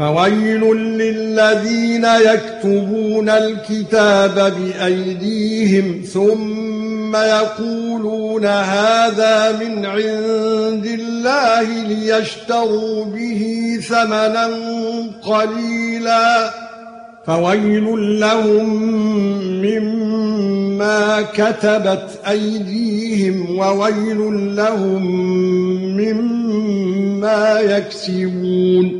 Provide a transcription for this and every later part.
فويل للذين يكتبون الكتاب بأيديهم ثم يقولون هذا من عند الله ليشتروا به ثمنا قليلا فويل لهم مما كتبت أيديهم وويل لهم مما يكسبون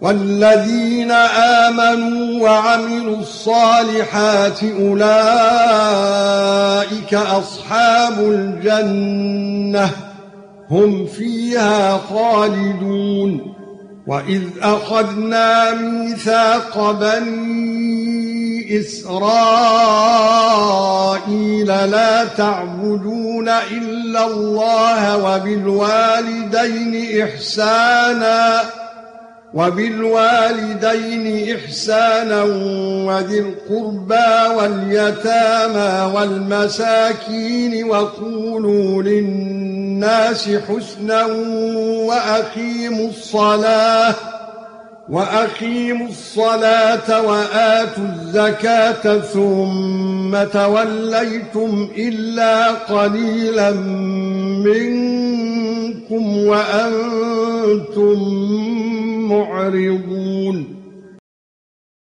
والذين آمنوا وعملوا الصالحات أولئك أصحاب الجنة هم فيها خالدون. وإذ أخذنا ميثاق بني إسرائيل لا تعبدون إلا الله وبالوالدين إحسانا وبالوالدين إحسانا وذي القربى واليتامى والمساكين وقولوا للناس حسنا وأقيموا الصلاة وأقيموا الصلاة وآتوا الزكاة ثم توليتم إلا قليلا منكم وأنتم معرضون